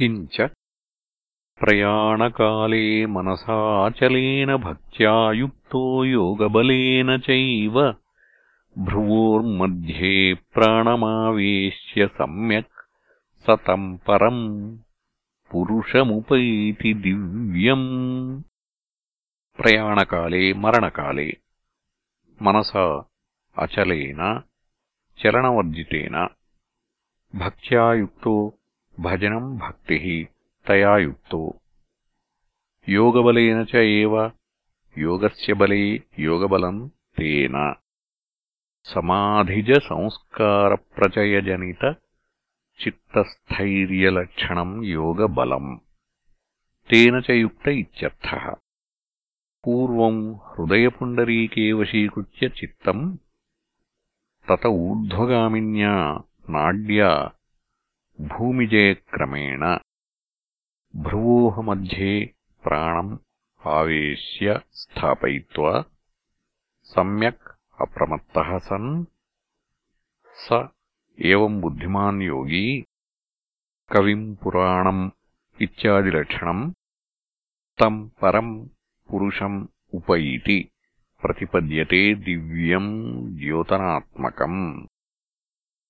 किञ्च प्रयाणकाले मनसाचलेन भक्त्या युक्तो योगबलेन चैव भ्रुवोर्मध्ये प्राणमावेश्य सम्यक् स तम् परम् पुरुषमुपैति दिव्यम् प्रयाणकाले मरणकाले मनसा अचलेन चलनवर्जितेन भक्त्या युक्तो भजनम् भक्तिः तया युक्तो योगबलेन च एव योगस्य बले योगबलम् तेन समाधिजसंस्कारप्रचयजनितचित्तस्थैर्यलक्षणम् योगबलम् तेन च युक्त इत्यर्थः पूर्वम् हृदयपुण्डरीके वशीकृत्य चित्तम् तत ऊर्ध्वगामिन्या नाड्या भूमिजयक्रमेण भ्रुवोः मध्ये प्राणम् आवेश्य स्थापयित्वा सम्यक् अप्रमत्तः सन् स एवम् बुद्धिमान् योगी कविम् पुराणम् इत्यादिलक्षणम् तम् परम् पुरुषम् उपैति प्रतिपद्यते दिव्यम् द्योतनात्मकम्